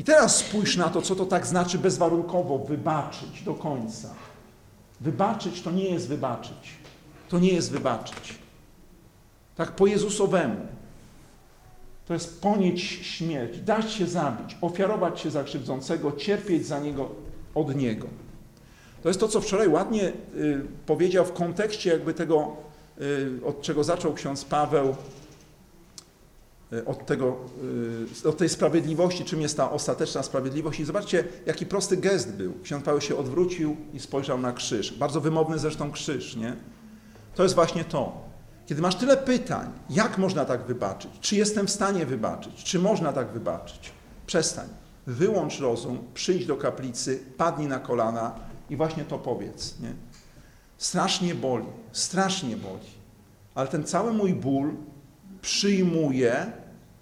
I teraz spójrz na to, co to tak znaczy bezwarunkowo wybaczyć do końca. Wybaczyć to nie jest wybaczyć. To nie jest wybaczyć. Tak po Jezusowemu. To jest ponieść śmierć, dać się zabić, ofiarować się za krzywdzącego, cierpieć za niego od niego. To jest to, co wczoraj ładnie y, powiedział w kontekście jakby tego, y, od czego zaczął ksiądz Paweł, od, tego, y, od tej sprawiedliwości, czym jest ta ostateczna sprawiedliwość. I zobaczcie, jaki prosty gest był. Ksiądz Paweł się odwrócił i spojrzał na krzyż. Bardzo wymowny zresztą krzyż, nie? To jest właśnie to. Kiedy masz tyle pytań, jak można tak wybaczyć? Czy jestem w stanie wybaczyć? Czy można tak wybaczyć? Przestań. Wyłącz rozum, przyjdź do kaplicy, padnij na kolana i właśnie to powiedz. Nie? Strasznie boli, strasznie boli. Ale ten cały mój ból przyjmuję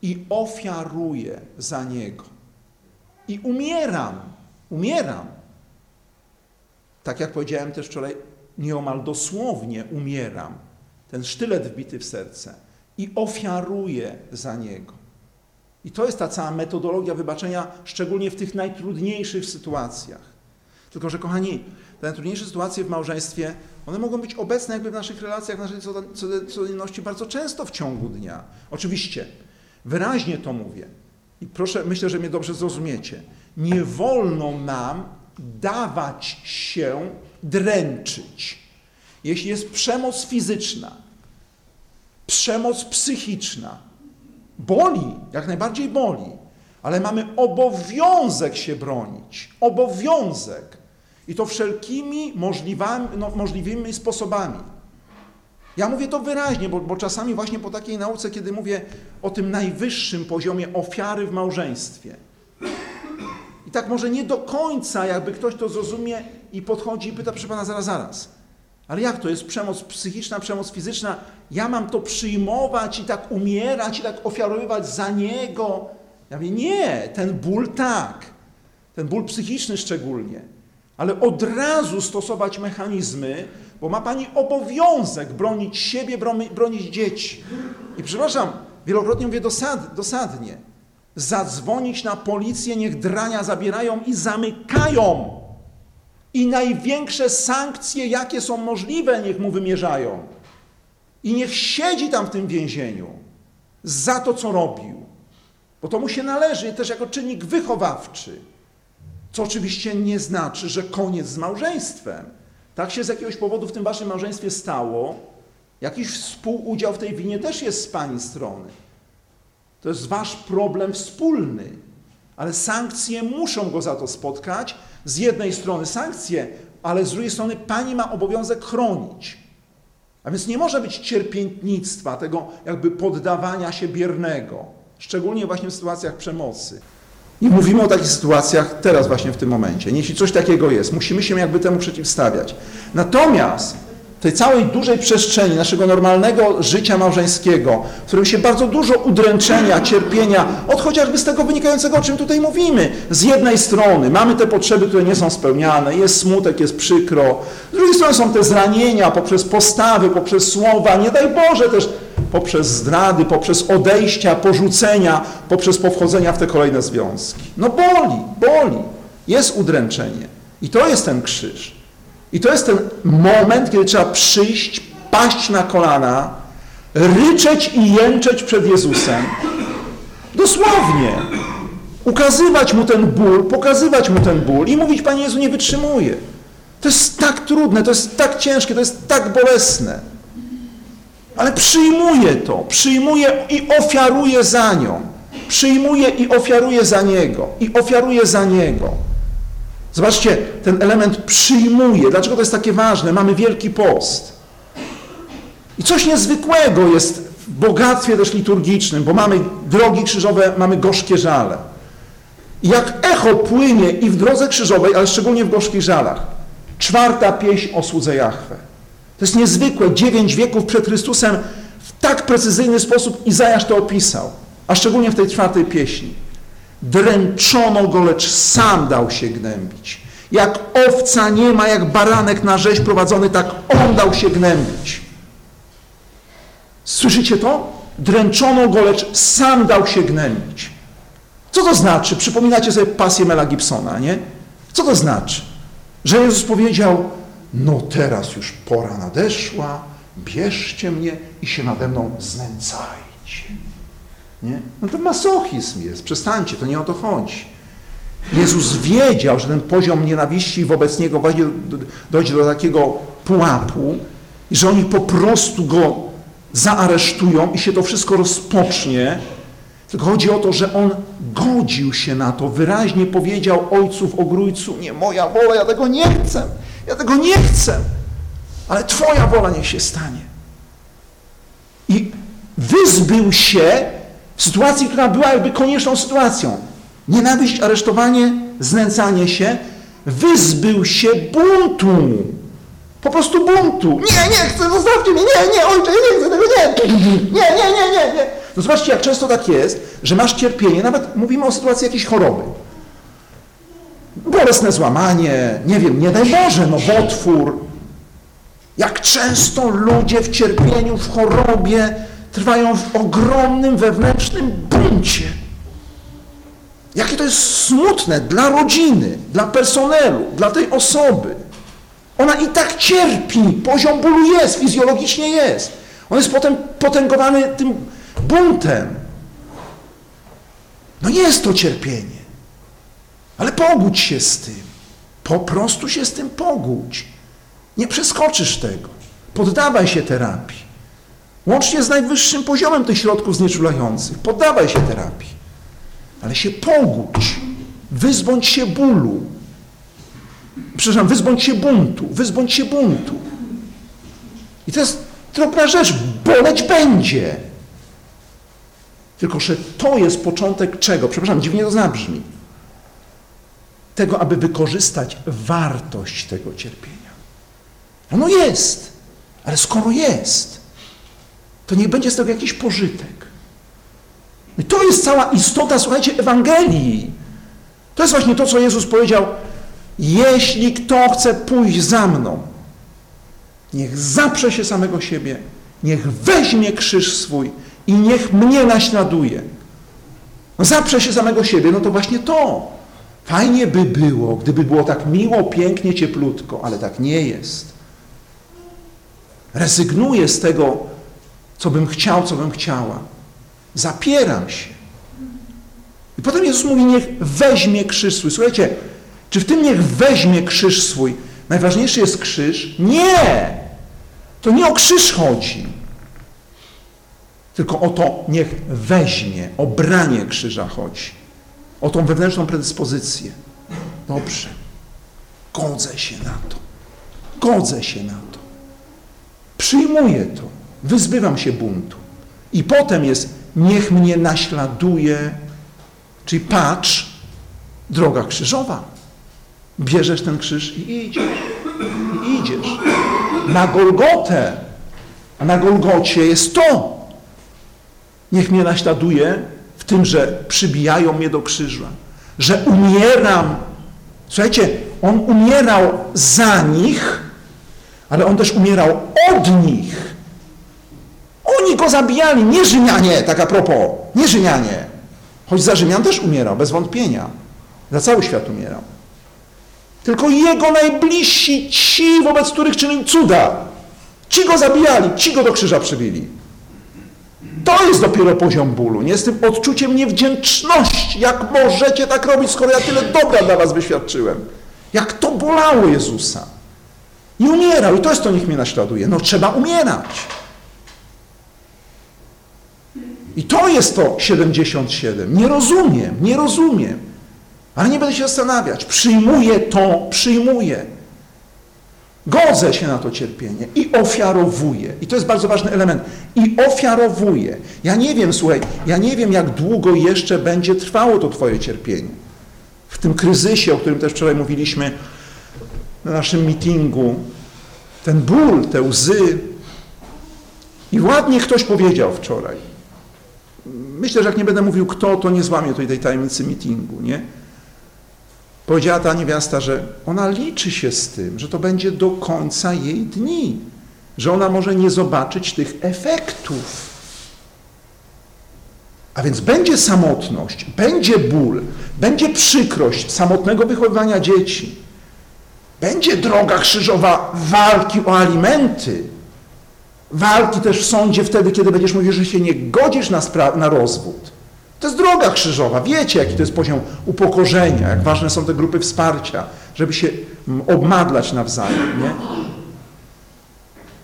i ofiaruję za niego. I umieram, umieram. Tak jak powiedziałem też wczoraj, nieomal dosłownie umieram ten sztylet wbity w serce i ofiaruje za niego. I to jest ta cała metodologia wybaczenia, szczególnie w tych najtrudniejszych sytuacjach. Tylko, że kochani, te najtrudniejsze sytuacje w małżeństwie, one mogą być obecne jakby w naszych relacjach, w naszej codzienności bardzo często w ciągu dnia. Oczywiście, wyraźnie to mówię i proszę, myślę, że mnie dobrze zrozumiecie. Nie wolno nam dawać się dręczyć jeśli jest przemoc fizyczna, przemoc psychiczna, boli, jak najbardziej boli, ale mamy obowiązek się bronić. Obowiązek. I to wszelkimi no, możliwymi sposobami. Ja mówię to wyraźnie, bo, bo czasami właśnie po takiej nauce, kiedy mówię o tym najwyższym poziomie ofiary w małżeństwie. I tak może nie do końca, jakby ktoś to zrozumie i podchodzi i pyta, proszę pana, zaraz, zaraz. Ale jak to jest przemoc psychiczna, przemoc fizyczna? Ja mam to przyjmować i tak umierać i tak ofiarowywać za niego? Ja mówię, nie, ten ból tak. Ten ból psychiczny szczególnie. Ale od razu stosować mechanizmy, bo ma Pani obowiązek bronić siebie, bronić dzieci. I przepraszam, wielokrotnie mówię dosad, dosadnie. Zadzwonić na policję, niech drania zabierają i zamykają i największe sankcje, jakie są możliwe, niech mu wymierzają. I niech siedzi tam w tym więzieniu za to, co robił. Bo to mu się należy też jako czynnik wychowawczy. Co oczywiście nie znaczy, że koniec z małżeństwem. Tak się z jakiegoś powodu w tym waszym małżeństwie stało. Jakiś współudział w tej winie też jest z pani strony. To jest wasz problem wspólny. Ale sankcje muszą go za to spotkać, z jednej strony sankcje, ale z drugiej strony pani ma obowiązek chronić. A więc nie może być cierpiętnictwa, tego jakby poddawania się biernego, szczególnie właśnie w sytuacjach przemocy. I mówimy o takich sytuacjach teraz właśnie w tym momencie. Jeśli coś takiego jest, musimy się jakby temu przeciwstawiać. Natomiast tej całej dużej przestrzeni naszego normalnego życia małżeńskiego, w którym się bardzo dużo udręczenia, cierpienia, od chociażby z tego wynikającego, o czym tutaj mówimy. Z jednej strony mamy te potrzeby, które nie są spełniane, jest smutek, jest przykro. Z drugiej strony są te zranienia poprzez postawy, poprzez słowa, nie daj Boże też poprzez zdrady, poprzez odejścia, porzucenia, poprzez powchodzenia w te kolejne związki. No boli, boli. Jest udręczenie. I to jest ten krzyż. I to jest ten moment, kiedy trzeba przyjść, paść na kolana, ryczeć i jęczeć przed Jezusem. Dosłownie. Ukazywać mu ten ból, pokazywać mu ten ból i mówić, Panie Jezu, nie wytrzymuję. To jest tak trudne, to jest tak ciężkie, to jest tak bolesne. Ale przyjmuję to, przyjmuję i ofiaruję za nią. Przyjmuję i ofiaruję za Niego. I ofiaruję za Niego. Zobaczcie, ten element przyjmuje. Dlaczego to jest takie ważne? Mamy wielki post. I coś niezwykłego jest w bogactwie też liturgicznym, bo mamy drogi krzyżowe, mamy gorzkie żale. I jak echo płynie i w drodze krzyżowej, ale szczególnie w gorzkich żalach. Czwarta pieśń o słudze Jahwe. To jest niezwykłe. Dziewięć wieków przed Chrystusem w tak precyzyjny sposób Izajasz to opisał. A szczególnie w tej czwartej pieśni. Dręczono go, lecz sam dał się gnębić. Jak owca nie ma, jak baranek na rzeź prowadzony, tak on dał się gnębić. Słyszycie to? Dręczono go, lecz sam dał się gnębić. Co to znaczy? Przypominacie sobie pasję Mela Gibsona, nie? Co to znaczy? Że Jezus powiedział, no teraz już pora nadeszła, bierzcie mnie i się nade mną znęcajcie. Nie? No to masochizm jest, przestańcie, to nie o to chodzi. Jezus wiedział, że ten poziom nienawiści wobec Niego dojdzie do takiego pułapu że oni po prostu Go zaaresztują i się to wszystko rozpocznie. Tylko chodzi o to, że On godził się na to, wyraźnie powiedział Ojcu w ogrójcu, nie moja wola, ja tego nie chcę, ja tego nie chcę, ale Twoja wola niech się stanie. I wyzbył się sytuacji, która była jakby konieczną sytuacją. Nienawiść, aresztowanie, znęcanie się, wyzbył się buntu. Po prostu buntu. Nie, nie chcę, zostawcie mnie, nie, nie, ojcze, nie chcę tego, nie, nie, nie, nie, nie, nie. No zobaczcie, jak często tak jest, że masz cierpienie, nawet mówimy o sytuacji jakiejś choroby. Bolesne złamanie, nie wiem, nie daj Boże, nowotwór. Jak często ludzie w cierpieniu, w chorobie trwają w ogromnym wewnętrznym buncie. Jakie to jest smutne dla rodziny, dla personelu, dla tej osoby. Ona i tak cierpi, poziom bólu jest, fizjologicznie jest. On jest potem potęgowany tym buntem. No jest to cierpienie, ale pogódź się z tym. Po prostu się z tym pogódź. Nie przeskoczysz tego. Poddawaj się terapii. Łącznie z najwyższym poziomem tych środków znieczulających. Poddawaj się terapii. Ale się pogódź. Wyzbądź się bólu. Przepraszam, wyzbądź się buntu. Wyzbądź się buntu. I to jest drobna rzecz. Boleć będzie. Tylko, że to jest początek czego? Przepraszam, dziwnie to zabrzmi. Tego, aby wykorzystać wartość tego cierpienia. Ono jest, ale skoro jest, to niech będzie z tego jakiś pożytek. I to jest cała istota, słuchajcie, Ewangelii. To jest właśnie to, co Jezus powiedział. Jeśli kto chce pójść za mną, niech zaprze się samego siebie, niech weźmie krzyż swój i niech mnie naśladuje. Zaprze się samego siebie, no to właśnie to. Fajnie by było, gdyby było tak miło, pięknie, cieplutko, ale tak nie jest. Rezygnuję z tego, co bym chciał, co bym chciała. Zapieram się. I potem Jezus mówi, niech weźmie krzyż swój. Słuchajcie, czy w tym niech weźmie krzyż swój najważniejszy jest krzyż? Nie! To nie o krzyż chodzi. Tylko o to niech weźmie, o branie krzyża chodzi. O tą wewnętrzną predyspozycję. Dobrze. Godzę się na to. Godzę się na to. Przyjmuję to. Wyzbywam się buntu. I potem jest, niech mnie naśladuje, czyli patrz, droga krzyżowa. Bierzesz ten krzyż i idziesz. I idziesz. Na Golgotę. A na Golgocie jest to. Niech mnie naśladuje tym, że przybijają mnie do krzyża, że umieram. Słuchajcie, on umierał za nich, ale on też umierał od nich. Oni go zabijali, nie Rzymianie, tak a propos, nie Rzymianie. Choć za Rzymian też umierał, bez wątpienia. Za cały świat umierał. Tylko jego najbliżsi, ci, wobec których czynił cuda, ci go zabijali, ci go do krzyża przybili. To jest dopiero poziom bólu, nie z tym odczuciem niewdzięczności. Jak możecie tak robić, skoro ja tyle dobra dla was wyświadczyłem? Jak to bolało Jezusa. I umierał. I to jest to, niech mnie naśladuje. No trzeba umierać. I to jest to 77. Nie rozumiem, nie rozumiem. Ale nie będę się zastanawiać. Przyjmuję to, przyjmuję. Godzę się na to cierpienie i ofiarowuję. I to jest bardzo ważny element. I ofiarowuję. Ja nie wiem, słuchaj, ja nie wiem, jak długo jeszcze będzie trwało to Twoje cierpienie. W tym kryzysie, o którym też wczoraj mówiliśmy na naszym meetingu, ten ból, te łzy. I ładnie ktoś powiedział wczoraj. Myślę, że jak nie będę mówił kto, to nie złamię tej tajemnicy meetingu, nie? Powiedziała ta niewiasta, że ona liczy się z tym, że to będzie do końca jej dni, że ona może nie zobaczyć tych efektów. A więc będzie samotność, będzie ból, będzie przykrość samotnego wychowywania dzieci, będzie droga krzyżowa walki o alimenty, walki też w sądzie wtedy, kiedy będziesz mówił, że się nie godzisz na, na rozwód. To jest droga krzyżowa. Wiecie, jaki to jest poziom upokorzenia, jak ważne są te grupy wsparcia, żeby się obmadlać nawzajem. Nie?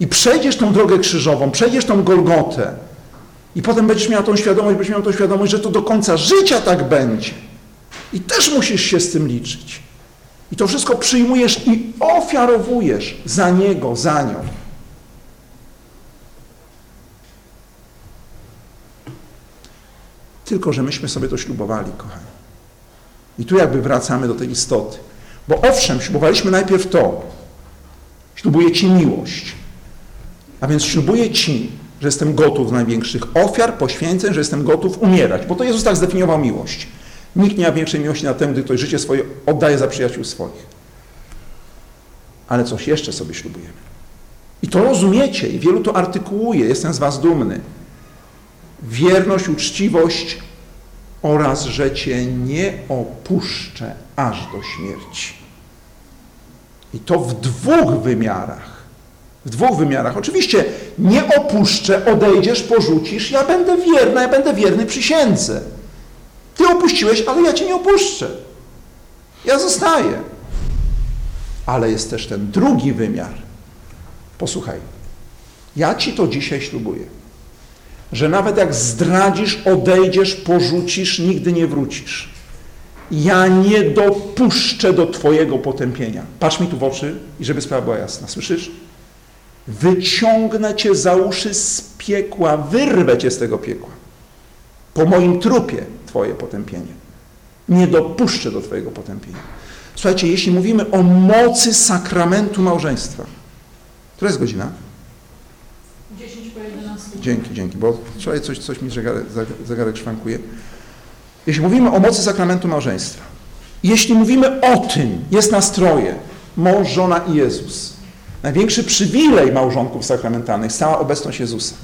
I przejdziesz tą drogę krzyżową, przejdziesz tą Golgotę i potem będziesz miał tą świadomość, będziesz miał tą świadomość, że to do końca życia tak będzie. I też musisz się z tym liczyć. I to wszystko przyjmujesz i ofiarowujesz za Niego, za nią. Tylko, że myśmy sobie to ślubowali, kochani. I tu jakby wracamy do tej istoty. Bo owszem, ślubowaliśmy najpierw to. Ślubuję Ci miłość. A więc ślubuję Ci, że jestem gotów największych ofiar, poświęceń, że jestem gotów umierać. Bo to Jezus tak zdefiniował miłość. Nikt nie ma większej miłości na tym, gdy ktoś życie swoje oddaje za przyjaciół swoich. Ale coś jeszcze sobie ślubujemy. I to rozumiecie i wielu to artykułuje. Jestem z Was dumny. Wierność, uczciwość oraz, że Cię nie opuszczę aż do śmierci. I to w dwóch wymiarach. W dwóch wymiarach. Oczywiście nie opuszczę, odejdziesz, porzucisz, ja będę wierna, ja będę wierny przysiędze. Ty opuściłeś, ale ja cię nie opuszczę. Ja zostaję. Ale jest też ten drugi wymiar. Posłuchaj, ja ci to dzisiaj ślubuję, że nawet jak zdradzisz, odejdziesz, porzucisz, nigdy nie wrócisz. Ja nie dopuszczę do Twojego potępienia. Patrz mi tu w oczy i żeby sprawa była jasna. Słyszysz? Wyciągnę Cię za uszy z piekła, wyrwę Cię z tego piekła. Po moim trupie Twoje potępienie. Nie dopuszczę do Twojego potępienia. Słuchajcie, jeśli mówimy o mocy sakramentu małżeństwa, która jest godzina? 10 po 11. Dzięki, dzięki, bo wczoraj coś, coś mi zegarek, zegarek szwankuje. Jeśli mówimy o mocy sakramentu małżeństwa, jeśli mówimy o tym, jest nastroje, mąż, żona i Jezus, największy przywilej małżonków sakramentalnych, stała obecność Jezusa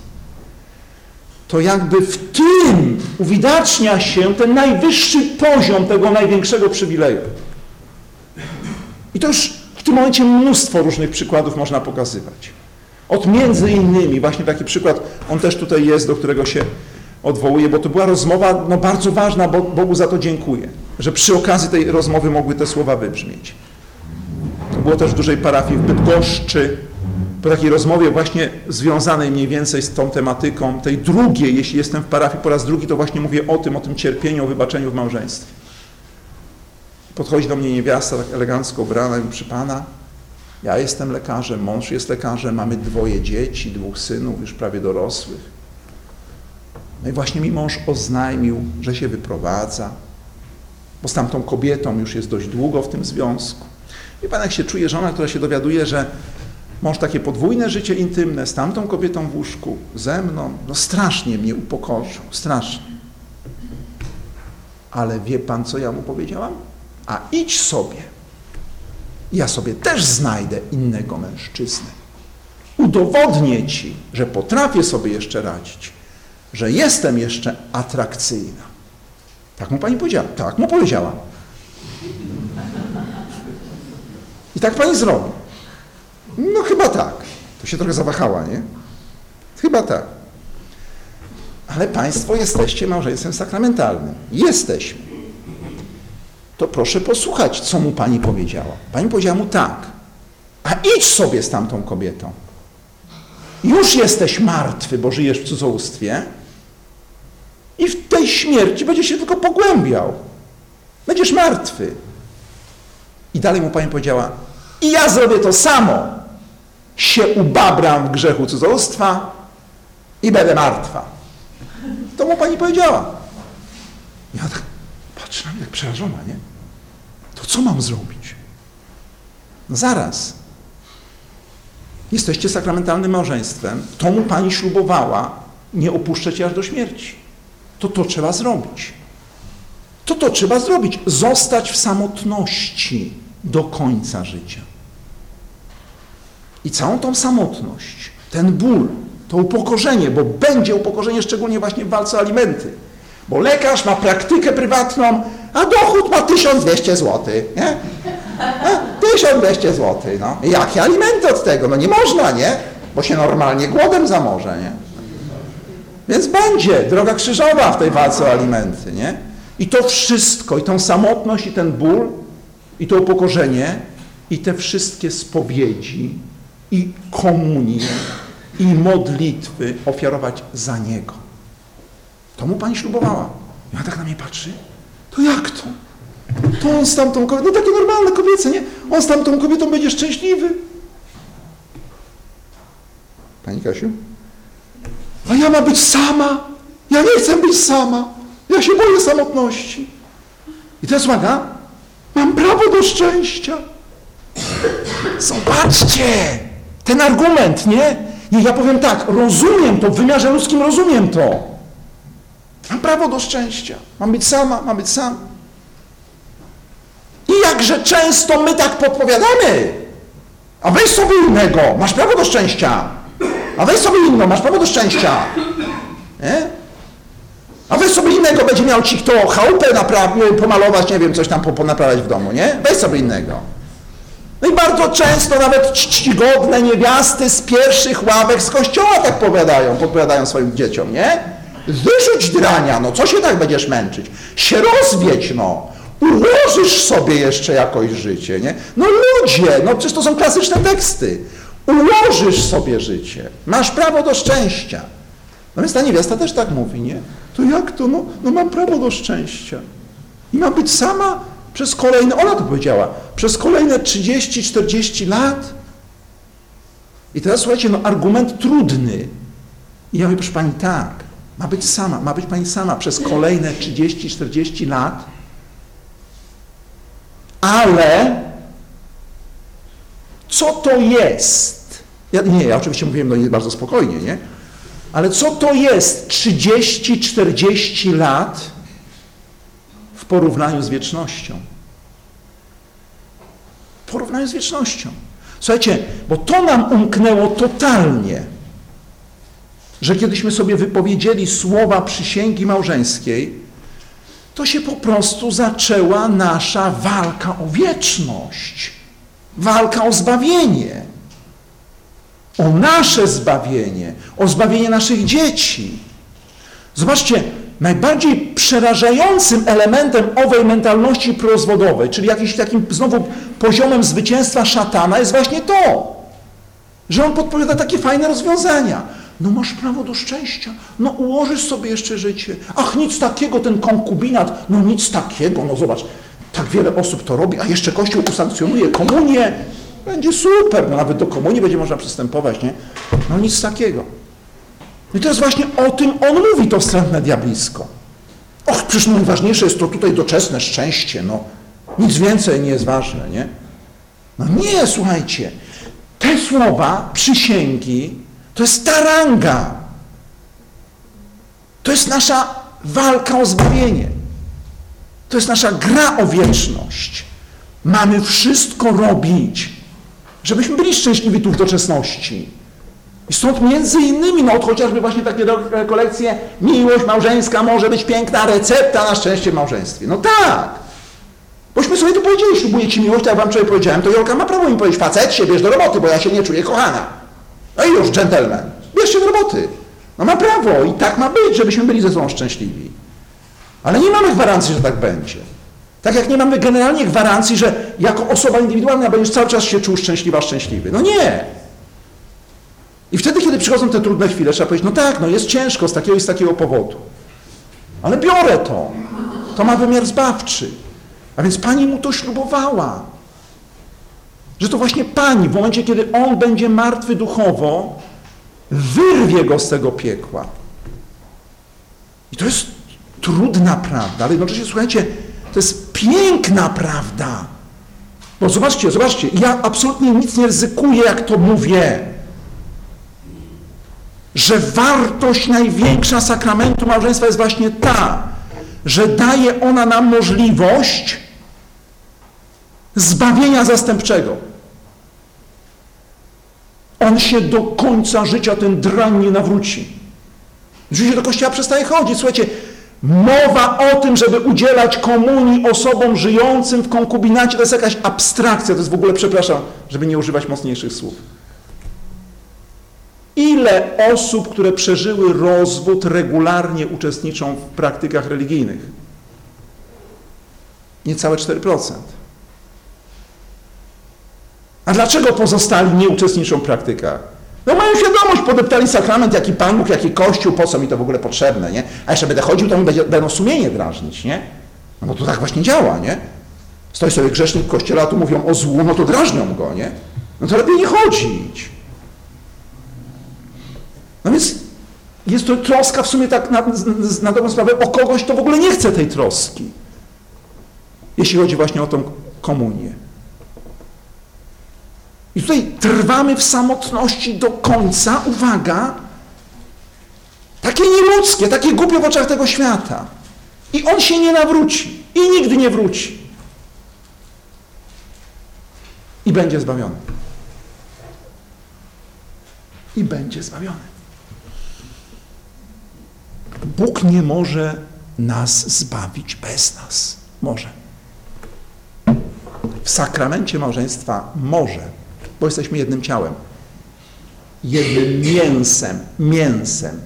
to jakby w tym uwidacznia się ten najwyższy poziom tego największego przywileju. I to już w tym momencie mnóstwo różnych przykładów można pokazywać. Od między innymi, właśnie taki przykład, on też tutaj jest, do którego się odwołuję, bo to była rozmowa no, bardzo ważna, bo Bogu za to dziękuję, że przy okazji tej rozmowy mogły te słowa wybrzmieć. To było też w dużej parafii w Bydgoszczy, po takiej rozmowie właśnie związanej mniej więcej z tą tematyką, tej drugiej, jeśli jestem w parafii po raz drugi, to właśnie mówię o tym, o tym cierpieniu, o wybaczeniu w małżeństwie. Podchodzi do mnie niewiasta tak elegancko ubrana przy Pana, ja jestem lekarzem, mąż jest lekarzem, mamy dwoje dzieci, dwóch synów, już prawie dorosłych. No i właśnie mi mąż oznajmił, że się wyprowadza, bo z tamtą kobietą już jest dość długo w tym związku. I Pan jak się czuje żona, która się dowiaduje, że Mąż takie podwójne życie intymne z tamtą kobietą w łóżku, ze mną, no strasznie mnie upokorzył, strasznie. Ale wie pan, co ja mu powiedziałam? A idź sobie. Ja sobie też znajdę innego mężczyznę. Udowodnię ci, że potrafię sobie jeszcze radzić, że jestem jeszcze atrakcyjna. Tak mu pani powiedziała? Tak mu powiedziała. I tak pani zrobi. No chyba tak. To się trochę zawahała, nie? Chyba tak. Ale Państwo jesteście małżeństwem sakramentalnym. Jesteśmy. To proszę posłuchać, co mu Pani powiedziała. Pani powiedziała mu tak. A idź sobie z tamtą kobietą. Już jesteś martwy, bo żyjesz w cudzołóstwie i w tej śmierci będziesz się tylko pogłębiał. Będziesz martwy. I dalej mu Pani powiedziała, i ja zrobię to samo się ubabram w grzechu cudzołóstwa i będę martwa. To mu pani powiedziała. Ja tak patrzę na mnie jak przerażona, nie? Co mam zrobić? No zaraz. Jesteście sakramentalnym małżeństwem. To mu pani ślubowała. Nie opuszczę cię aż do śmierci. To to trzeba zrobić. To to trzeba zrobić. Zostać w samotności do końca życia. I całą tą samotność, ten ból, to upokorzenie, bo będzie upokorzenie szczególnie właśnie w walce o alimenty. Bo lekarz ma praktykę prywatną, a dochód ma 1200 zł, nie? A, 1200 zł, no. Jakie alimenty od tego? No nie można, nie? Bo się normalnie głodem zamoże, nie? Więc będzie droga krzyżowa w tej walce o alimenty, nie? I to wszystko, i tą samotność, i ten ból, i to upokorzenie, i te wszystkie spowiedzi, i komunie, i modlitwy ofiarować za Niego. To mu Pani ślubowała. I ona tak na mnie patrzy. To jak to? To on z tamtą kobietą, no takie normalne kobiece, nie? On z tamtą kobietą będzie szczęśliwy. Pani Kasiu? A ja ma być sama. Ja nie chcę być sama. Ja się boję samotności. I teraz uwaga, mam prawo do szczęścia. Zobaczcie, ten argument, nie? Nie, ja powiem tak, rozumiem to, w wymiarze ludzkim rozumiem to. Mam prawo do szczęścia. Mam być sama, mam być sam. I jakże często my tak podpowiadamy. A weź sobie innego, masz prawo do szczęścia. A weź sobie inną, masz prawo do szczęścia. Nie? A weź sobie innego, będzie miał ci kto chałupę napra- pomalować, nie wiem, coś tam po- ponaprawiać w domu, nie? Weź sobie innego. No i bardzo często nawet czcigodne niewiasty z pierwszych ławek z kościoła tak powiadają, podpowiadają swoim dzieciom, nie? Wyrzuć drania, no co się tak będziesz męczyć? Się rozwiedź, no. Ułożysz sobie jeszcze jakoś życie, nie? No ludzie, no przecież to są klasyczne teksty. Ułożysz sobie życie. Masz prawo do szczęścia. No więc ta niewiasta też tak mówi, nie? To jak to? No, no mam prawo do szczęścia. I mam być sama przez kolejne, ona to powiedziała, przez kolejne 30-40 lat. I teraz słuchajcie, no argument trudny. I ja mówię, proszę Pani, tak, ma być sama, ma być Pani sama przez kolejne 30-40 lat, ale co to jest? Ja, nie, ja oczywiście mówiłem no nie bardzo spokojnie, nie? Ale co to jest 30-40 lat w porównaniu z wiecznością? W porównaniu z wiecznością. Słuchajcie, bo to nam umknęło totalnie, że kiedyśmy sobie wypowiedzieli słowa przysięgi małżeńskiej, to się po prostu zaczęła nasza walka o wieczność, walka o zbawienie, o nasze zbawienie, o zbawienie naszych dzieci. Zobaczcie, najbardziej przerażającym elementem owej mentalności prorozwodowej, czyli jakimś takim znowu poziomem zwycięstwa szatana jest właśnie to, że on podpowiada takie fajne rozwiązania. No masz prawo do szczęścia, no ułożysz sobie jeszcze życie. Ach, nic takiego, ten konkubinat, no nic takiego, no zobacz, tak wiele osób to robi, a jeszcze Kościół usankcjonuje komunię, będzie super, no nawet do komunii będzie można przystępować, nie? No nic takiego. I teraz właśnie o tym on mówi to wstrętne diablisko. Och, przecież najważniejsze jest to tutaj doczesne szczęście, no. Nic więcej nie jest ważne, nie? No nie, słuchajcie. Te słowa, przysięgi, to jest ta ranga. To jest nasza walka o zbawienie. To jest nasza gra o wieczność. Mamy wszystko robić, żebyśmy byli szczęśliwi tu w doczesności. I stąd między innymi, no chociażby właśnie takie rekolekcje, miłość małżeńska może być piękna recepta na szczęście w małżeństwie. No tak. Bośmy sobie tu powiedzieli, ślubuję Ci miłość, tak jak Wam wczoraj powiedziałem, to Jolka ma prawo mi powiedzieć, facet się bierz do roboty, bo ja się nie czuję kochana. No i już, dżentelmen, bierz się do roboty. No ma prawo i tak ma być, żebyśmy byli ze sobą szczęśliwi. Ale nie mamy gwarancji, że tak będzie. Tak jak nie mamy generalnie gwarancji, że jako osoba indywidualna będziesz cały czas się czuł szczęśliwa, szczęśliwy. No nie. I wtedy, kiedy przychodzą te trudne chwile, trzeba powiedzieć, no tak, no jest ciężko z takiego i z takiego powodu. Ale biorę to. To ma wymiar zbawczy. A więc Pani mu to ślubowała. Że to właśnie Pani, w momencie, kiedy on będzie martwy duchowo, wyrwie go z tego piekła. I to jest trudna prawda, ale jednocześnie, słuchajcie, to jest piękna prawda. Bo zobaczcie, zobaczcie, ja absolutnie nic nie ryzykuję, jak to mówię. Że wartość największa sakramentu małżeństwa jest właśnie ta, że daje ona nam możliwość zbawienia zastępczego. On się do końca życia, ten drań nie nawróci. Życie do kościoła przestaje chodzić. Słuchajcie, Mowa o tym, żeby udzielać komunii osobom żyjącym w konkubinacie, to jest jakaś abstrakcja, to jest w ogóle, przepraszam, żeby nie używać mocniejszych słów. Ile osób, które przeżyły rozwód, regularnie uczestniczą w praktykach religijnych? Niecałe 4%. A dlaczego pozostali nie uczestniczą w praktykach? No mają świadomość, podeptali sakrament, jaki Pan Bóg, jaki Kościół, po co mi to w ogóle potrzebne, nie? A jeszcze będę chodził, to mi będzie, będą sumienie drażnić, nie? No bo to tak właśnie działa, nie? Stoi sobie grzesznik w kościele, a tu mówią o złu, no to drażnią go, nie? No to lepiej nie chodzić. No więc jest to troska w sumie tak na, na dobrą sprawę o kogoś, kto w ogóle nie chce tej troski. Jeśli chodzi właśnie o tą komunię. I tutaj trwamy w samotności do końca, uwaga, takie nieludzkie, takie głupie w oczach tego świata. I on się nie nawróci. I nigdy nie wróci. I będzie zbawiony. I będzie zbawiony. Bóg nie może nas zbawić bez nas. Może. W sakramencie małżeństwa może, bo jesteśmy jednym ciałem. Jednym mięsem, mięsem.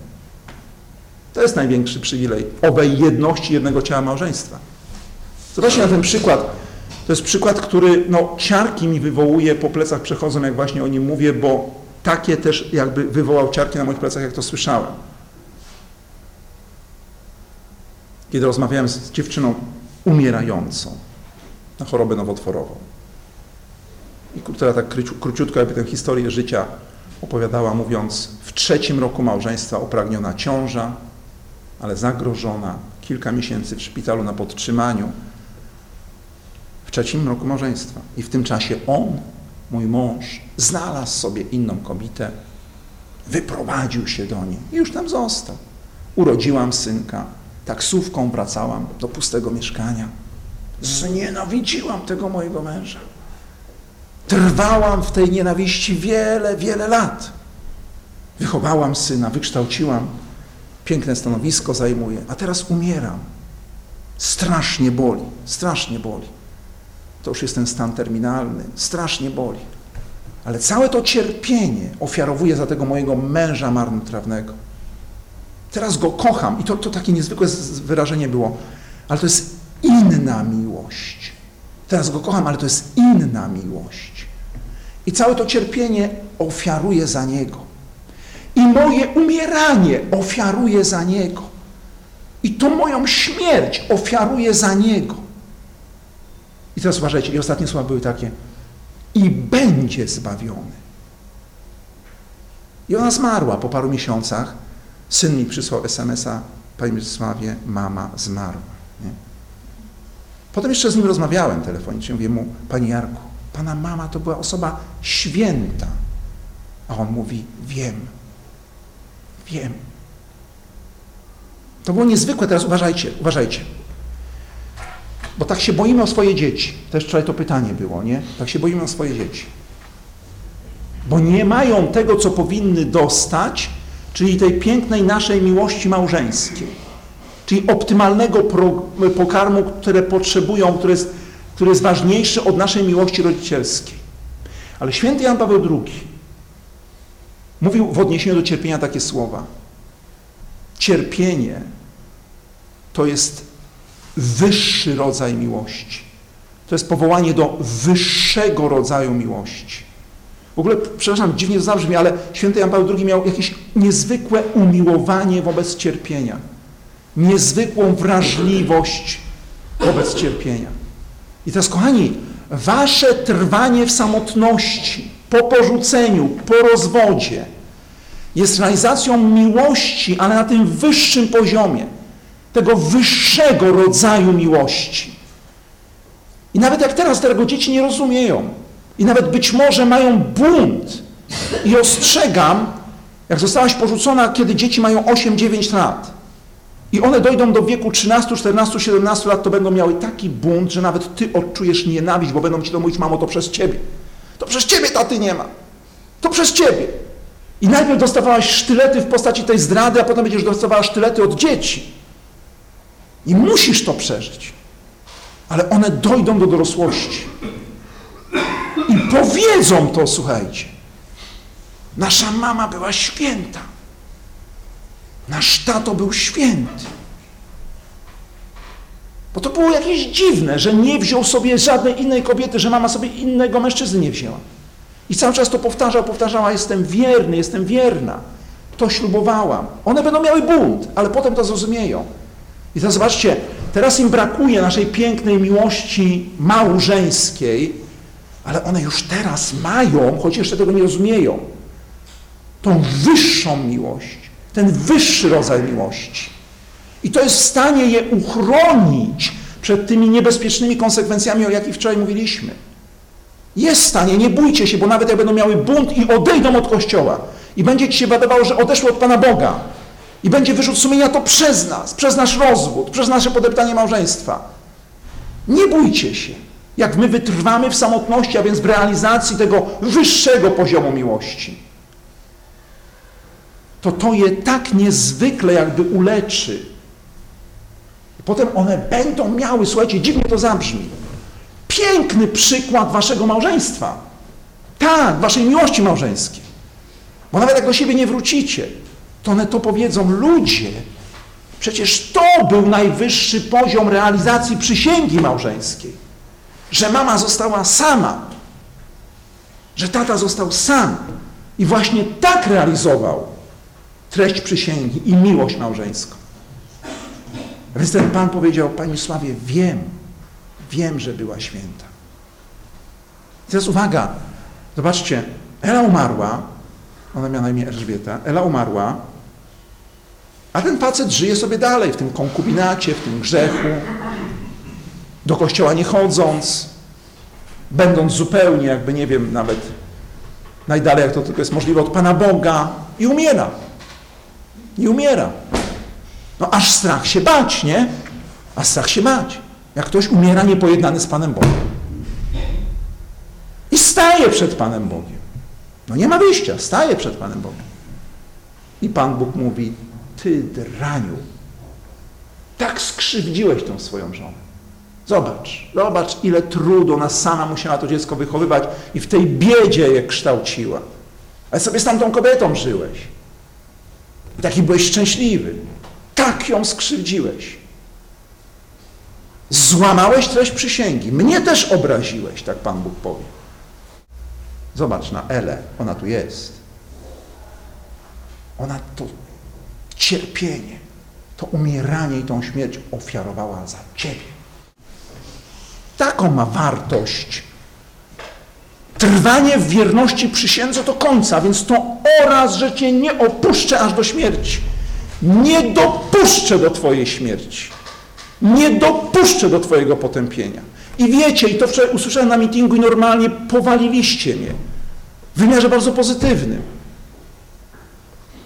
To jest największy przywilej owej jedności jednego ciała małżeństwa. Zobaczcie na ten przykład. To jest przykład, który no, ciarki mi wywołuje, po plecach przechodzą, jak właśnie o nim mówię, bo takie też jakby wywołał ciarki na moich plecach, jak to słyszałem. Kiedy rozmawiałem z dziewczyną umierającą na chorobę nowotworową. I która tak króciutko jakby tę historię życia opowiadała, mówiąc, w trzecim roku małżeństwa opragniona ciąża, ale zagrożona, kilka miesięcy w szpitalu na podtrzymaniu, w trzecim roku małżeństwa. I w tym czasie on, mój mąż, znalazł sobie inną kobietę, wyprowadził się do niej i już tam został. Urodziłam synka, taksówką wracałam do pustego mieszkania. Znienawidziłam tego mojego męża. Trwałam w tej nienawiści wiele, wiele lat. Wychowałam syna, wykształciłam, piękne stanowisko zajmuję, a teraz umieram. Strasznie boli, strasznie boli. To już jest ten stan terminalny, strasznie boli. Ale całe to cierpienie ofiarowuję za tego mojego męża marnotrawnego. Teraz go kocham i to, to takie niezwykłe wyrażenie było, ale to jest inna miłość. Teraz go kocham, ale to jest inna miłość. I całe to cierpienie ofiaruję za niego. I moje umieranie ofiaruję za niego. I to moją śmierć ofiaruję za niego. I teraz uważajcie, i ostatnie słowa były takie. I będzie zbawiony. I ona zmarła po paru miesiącach. Syn mi przysłał SMS-a, Panie Mieczysławie, mama zmarła. Nie? Potem jeszcze z nim rozmawiałem telefonicznie, mówię mu, Panie Jarku, Pana mama to była osoba święta. A on mówi, wiem, wiem. To było niezwykłe, teraz uważajcie, uważajcie. Bo tak się boimy o swoje dzieci. Też wczoraj to pytanie było, nie? Tak się boimy o swoje dzieci. Bo nie mają tego, co powinny dostać, czyli tej pięknej naszej miłości małżeńskiej, czyli optymalnego pokarmu, które potrzebują, który jest, który jest ważniejszy od naszej miłości rodzicielskiej. Ale święty Jan Paweł II mówił w odniesieniu do cierpienia takie słowa. Cierpienie to jest wyższy rodzaj miłości. To jest powołanie do wyższego rodzaju miłości. W ogóle, przepraszam, dziwnie to zabrzmi, ale święty Jan Paweł II miał jakieś niezwykłe umiłowanie wobec cierpienia. Niezwykłą wrażliwość wobec cierpienia. I teraz, kochani, wasze trwanie w samotności, po porzuceniu, po rozwodzie jest realizacją miłości, ale na tym wyższym poziomie, tego wyższego rodzaju miłości. I nawet jak teraz tego dzieci nie rozumieją, i nawet być może mają bunt. I ostrzegam, jak zostałaś porzucona, kiedy dzieci mają 8-9 lat i one dojdą do wieku 13, 14, 17 lat, to będą miały taki bunt, że nawet ty odczujesz nienawiść, bo będą ci to mówić, mamo, to przez ciebie. To przez ciebie taty nie ma. To przez ciebie. I najpierw dostawałaś sztylety w postaci tej zdrady, a potem będziesz dostawała sztylety od dzieci. I musisz to przeżyć. Ale one dojdą do dorosłości. I powiedzą to, słuchajcie. Nasza mama była święta. Nasz tato był święty. Bo to było jakieś dziwne, że nie wziął sobie żadnej innej kobiety, że mama sobie innego mężczyzny nie wzięła. I cały czas to powtarzał, powtarzała, jestem wierny, jestem wierna. To ślubowałam. One będą miały bunt, ale potem to zrozumieją. I teraz zobaczcie, teraz im brakuje naszej pięknej miłości małżeńskiej, ale one już teraz mają, choć jeszcze tego nie rozumieją, tą wyższą miłość, ten wyższy rodzaj miłości. I to jest w stanie je uchronić przed tymi niebezpiecznymi konsekwencjami, o jakich wczoraj mówiliśmy. Jest w stanie, nie bójcie się, bo nawet jak będą miały bunt i odejdą od Kościoła i będzie ci się wydawało, że odeszły od Pana Boga i będzie wyrzut sumienia to przez nas, przez nasz rozwód, przez nasze podeptanie małżeństwa. Nie bójcie się. Jak my wytrwamy w samotności, a więc w realizacji tego wyższego poziomu miłości, to to je tak niezwykle jakby uleczy. Potem one będą miały, słuchajcie, dziwnie to zabrzmi, piękny przykład waszego małżeństwa. Tak, waszej miłości małżeńskiej. Bo nawet jak do siebie nie wrócicie, to one to powiedzą ludzie. Przecież to był najwyższy poziom realizacji przysięgi małżeńskiej. Że mama została sama. Że tata został sam. I właśnie tak realizował treść przysięgi i miłość małżeńską. A więc ten Pan powiedział, Pani Sławie, wiem, wiem, że była święta. Teraz uwaga, zobaczcie, Ela umarła, ona miała na imię Elżbieta, Ela umarła, a ten facet żyje sobie dalej w tym konkubinacie, w tym grzechu, do kościoła nie chodząc, będąc zupełnie, jakby nie wiem, nawet najdalej, jak to tylko jest możliwe, od Pana Boga i umiera. I umiera. No aż strach się bać, nie? A strach się bać. Jak ktoś umiera niepojednany z Panem Bogiem. I staje przed Panem Bogiem. No nie ma wyjścia, staje przed Panem Bogiem. I Pan Bóg mówi, ty draniu, tak skrzywdziłeś tą swoją żonę. Zobacz, zobacz, ile trudu ona sama musiała to dziecko wychowywać i w tej biedzie je kształciła. Ale sobie z tamtą kobietą żyłeś. Taki byłeś szczęśliwy. Tak ją skrzywdziłeś. Złamałeś treść przysięgi. Mnie też obraziłeś, tak Pan Bóg powie. Zobacz na Elę, ona tu jest. Ona to cierpienie, to umieranie i tą śmierć ofiarowała za Ciebie. Taką ma wartość. Trwanie w wierności przysiędze do końca, więc to oraz, że Cię nie opuszczę aż do śmierci. Nie dopuszczę do Twojej śmierci. Nie dopuszczę do Twojego potępienia. I wiecie, i to wczoraj usłyszałem na mitingu i normalnie powaliliście mnie. W wymiarze bardzo pozytywnym.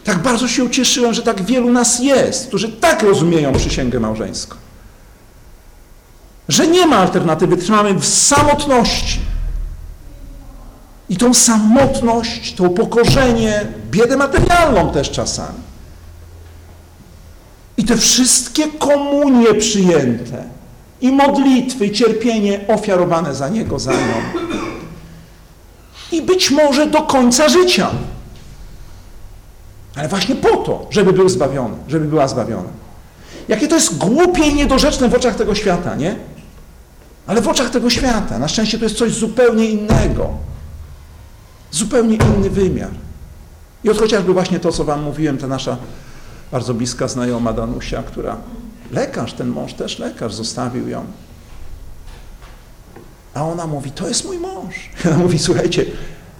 Tak bardzo się ucieszyłem, że tak wielu nas jest, którzy tak rozumieją przysięgę małżeńską. Że nie ma alternatywy, trzymamy w samotności. I tą samotność, to upokorzenie, biedę materialną też czasami. I te wszystkie komunie przyjęte, i modlitwy, i cierpienie ofiarowane za Niego, za nią. I być może do końca życia. Ale właśnie po to, żeby był zbawiony, żeby była zbawiona. Jakie to jest głupie i niedorzeczne w oczach tego świata, nie? Ale w oczach tego świata, na szczęście to jest coś zupełnie innego. Zupełnie inny wymiar. I od chociażby właśnie to, co Wam mówiłem, ta nasza bardzo bliska znajoma Danusia, która lekarz, ten mąż też lekarz, zostawił ją. A ona mówi, to jest mój mąż. Ona mówi, słuchajcie,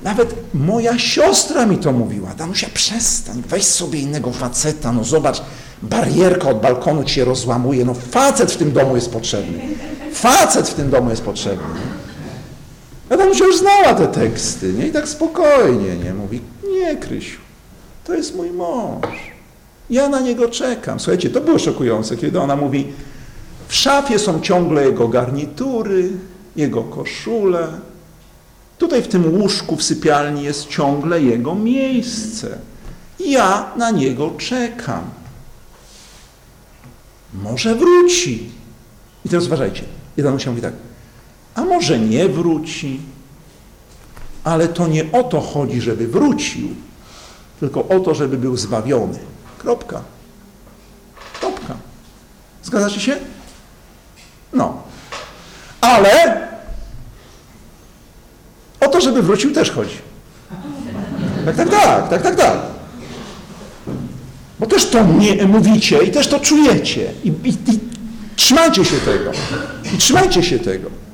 nawet moja siostra mi to mówiła. Danusia, przestań, weź sobie innego faceta, no zobacz, barierka od balkonu ci się rozłamuje, no facet w tym domu jest potrzebny. Facet w tym domu jest potrzebny. A Danusia już znała te teksty, nie? I tak spokojnie, nie? Mówi, nie, Krysiu, to jest mój mąż. Ja na niego czekam. Słuchajcie, to było szokujące, kiedy ona mówi, w szafie są ciągle jego garnitury, jego koszule. Tutaj w tym łóżku w sypialni jest ciągle jego miejsce. Ja na niego czekam. Może wróci. I teraz uważajcie. I Danusia mówi tak, a może nie wróci, ale to nie o to chodzi, żeby wrócił, tylko o to, żeby był zbawiony. Kropka. Kropka. Zgadzacie się? No. Ale o to, żeby wrócił też chodzi. Tak, tak, tak, tak, tak, tak. Bo też to nie mówicie i też to czujecie. I, i, i trzymajcie się tego. I trzymajcie się tego.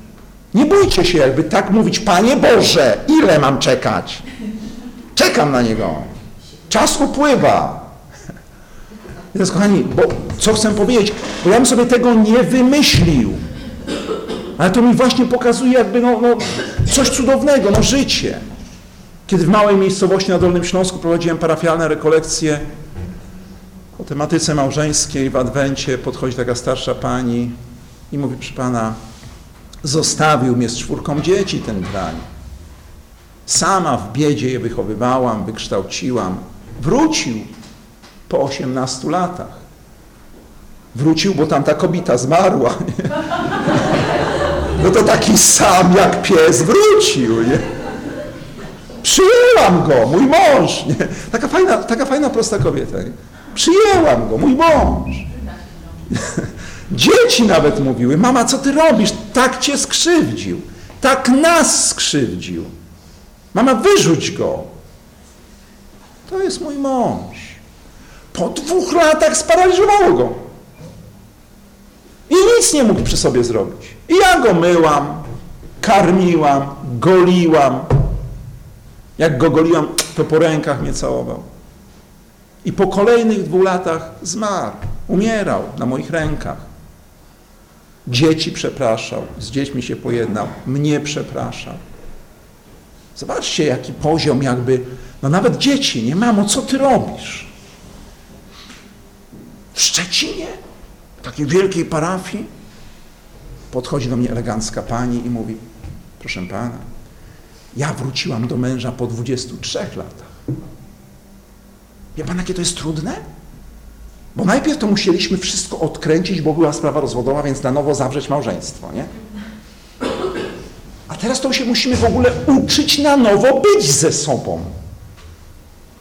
Nie bójcie się jakby tak mówić, Panie Boże, ile mam czekać? Czekam na Niego. Czas upływa. Teraz, kochani, bo co chcę powiedzieć? Bo ja bym sobie tego nie wymyślił. Ale to mi właśnie pokazuje jakby no, no, coś cudownego, no życie. Kiedy w małej miejscowości na Dolnym Śląsku prowadziłem parafialne rekolekcje o tematyce małżeńskiej w Adwencie, podchodzi taka starsza pani i mówi, proszę pana, zostawił mnie z czwórką dzieci ten drań. Sama w biedzie je wychowywałam, wykształciłam. Wrócił po 18 latach. Wrócił, bo tamta kobieta zmarła. Nie? No to taki sam jak pies wrócił. Nie? Przyjęłam go, mój mąż. Nie? Taka, fajna, taka fajna, prosta kobieta. Nie? Przyjęłam go, mój mąż. Dzieci nawet mówiły, mama, co ty robisz? Tak cię skrzywdził. Tak nas skrzywdził. Mama, wyrzuć go. To jest mój mąż. Po dwóch latach sparaliżowało go. I nic nie mógł przy sobie zrobić. I ja go myłam, karmiłam, goliłam. Jak go goliłam, to po rękach mnie całował. I po kolejnych dwóch latach zmarł. Umierał na moich rękach. Dzieci przepraszał, z dziećmi się pojednał, mnie przepraszał. Zobaczcie, jaki poziom jakby, no nawet dzieci, nie mamo, co ty robisz? W Szczecinie, w takiej wielkiej parafii, podchodzi do mnie elegancka pani i mówi, proszę pana, ja wróciłam do męża po 23 latach. Wie pan, jakie to jest trudne? Bo najpierw to musieliśmy wszystko odkręcić, bo była sprawa rozwodowa, więc na nowo zawrzeć małżeństwo, nie? A teraz to się musimy w ogóle uczyć na nowo być ze sobą.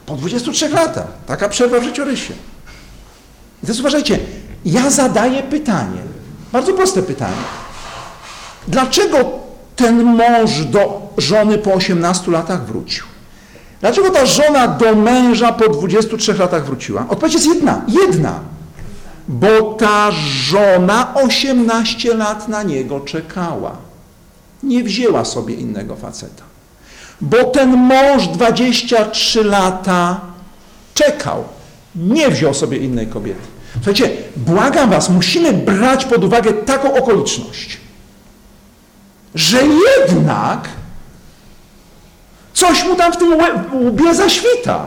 Po 23 latach. Taka przerwa w życiorysie. I teraz uważajcie, ja zadaję pytanie, bardzo proste pytanie. Dlaczego ten mąż do żony po 18 latach wrócił? Dlaczego ta żona do męża po 23 latach wróciła? Odpowiedź jest jedna, jedna. Bo ta żona 18 lat na niego czekała. Nie wzięła sobie innego faceta. Bo ten mąż 23 lata czekał. Nie wziął sobie innej kobiety. Słuchajcie, błagam was, musimy brać pod uwagę taką okoliczność, że jednak coś mu tam w tym łbie zaświta.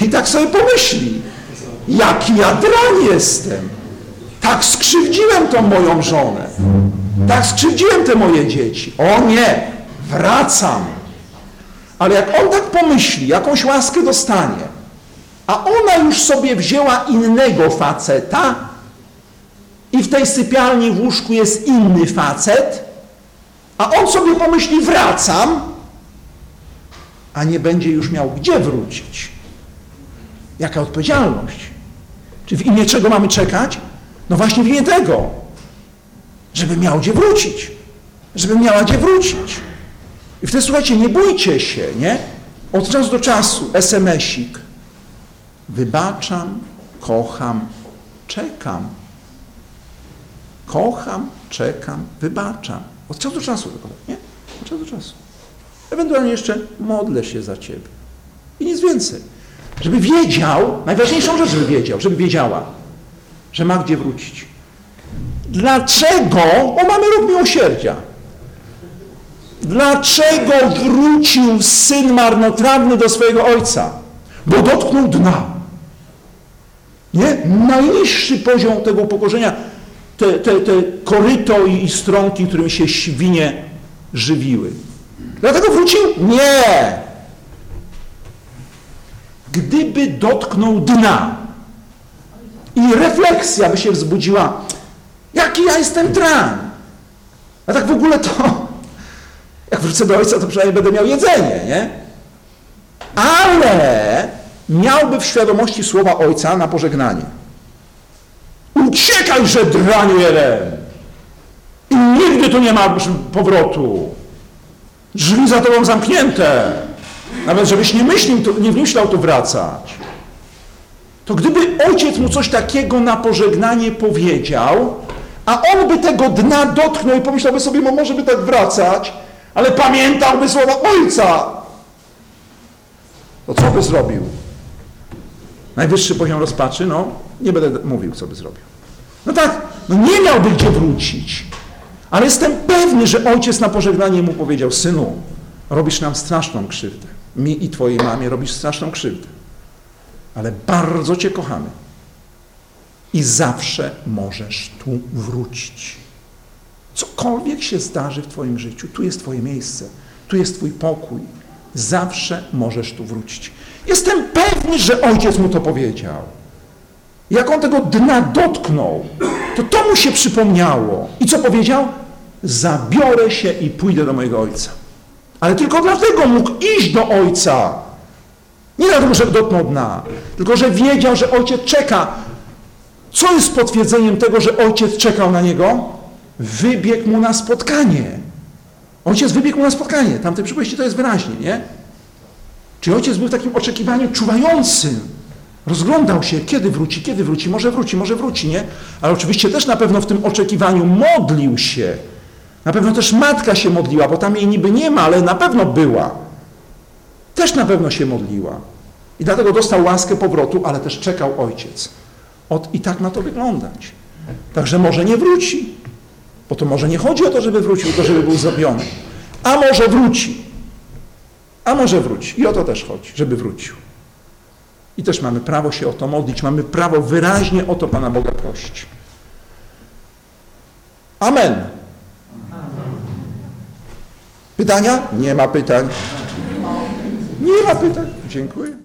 I tak sobie pomyśli, jaki ja drań jestem. Tak skrzywdziłem tą moją żonę. Tak skrzywdziłem te moje dzieci. O nie, wracam. Ale jak on tak pomyśli, jakąś łaskę dostanie, a ona już sobie wzięła innego faceta i w tej sypialni w łóżku jest inny facet, a on sobie pomyśli, wracam, a nie będzie już miał gdzie wrócić. Jaka odpowiedzialność? Czy w imię czego mamy czekać? No właśnie w imię tego, żeby miał gdzie wrócić, żeby miała gdzie wrócić. I wtedy słuchajcie, nie bójcie się, nie? Od czasu do czasu SMS-ik. Wybaczam, kocham, czekam. Kocham, czekam, wybaczam. Od czasu do czasu tylko, nie? Od czasu do czasu. Ewentualnie jeszcze modlę się za Ciebie. I nic więcej. Żeby wiedział, najważniejszą rzecz, żeby wiedział, żeby wiedziała, że ma gdzie wrócić. Dlaczego? Bo mamy rok miłosierdzia. Dlaczego wrócił syn marnotrawny do swojego ojca? Bo dotknął dna. Nie? Najniższy poziom tego upokorzenia, te, te, te koryto i, i stronki, którymi się świnie żywiły. Dlatego wrócił? Nie! Gdyby dotknął dna, I refleksja by się wzbudziła. Jaki ja jestem tran? A tak w ogóle to, jak wrócę do ojca, to przynajmniej będę miał jedzenie, nie? Ale miałby w świadomości słowa ojca na pożegnanie. Uciekaj, że draniu jeden! I nigdy tu nie ma powrotu. Drzwi za tobą zamknięte. Nawet żebyś nie myślał, tu, nie myślał tu wracać. To gdyby ojciec mu coś takiego na pożegnanie powiedział, a on by tego dna dotknął i pomyślałby sobie, no może by tak wracać, ale pamiętałby słowa ojca, to co by zrobił? Najwyższy poziom rozpaczy? No, nie będę mówił, co by zrobił. No tak, no nie miałby gdzie wrócić. Ale jestem pewny, że ojciec na pożegnanie mu powiedział, synu, robisz nam straszną krzywdę. Mi i twojej mamie robisz straszną krzywdę. Ale bardzo cię kochamy. I zawsze możesz tu wrócić. Cokolwiek się zdarzy w twoim życiu, tu jest twoje miejsce, tu jest twój pokój. Zawsze możesz tu wrócić. Jestem pewny, że ojciec mu to powiedział. Jak on tego dna dotknął, to to mu się przypomniało. I co powiedział? Zabiorę się i pójdę do mojego ojca. Ale tylko dlatego mógł iść do ojca. Nie dlatego, że dotknął dna, tylko że wiedział, że ojciec czeka. Co jest potwierdzeniem tego, że ojciec czekał na niego? Wybiegł mu na spotkanie. Ojciec wybiegł mu na spotkanie. Tamte przypowieści to jest wyraźnie, nie? Czyli ojciec był w takim oczekiwaniu czuwającym. Rozglądał się, kiedy wróci, kiedy wróci, może wróci, może wróci, nie? Ale oczywiście też na pewno w tym oczekiwaniu modlił się. Na pewno też matka się modliła, bo tam jej niby nie ma, ale na pewno była. Też na pewno się modliła. I dlatego dostał łaskę powrotu, ale też czekał ojciec. Od, I tak ma to wyglądać. Także może nie wróci, bo to może nie chodzi o to, żeby wrócił, tylko żeby był zrobiony. A może wróci. A może wróci. I o to też chodzi, żeby wrócił. I też mamy prawo się o to modlić, mamy prawo wyraźnie o to Pana Boga prosić. Amen. Pytania? Nie ma pytań. Nie ma pytań. Dziękuję.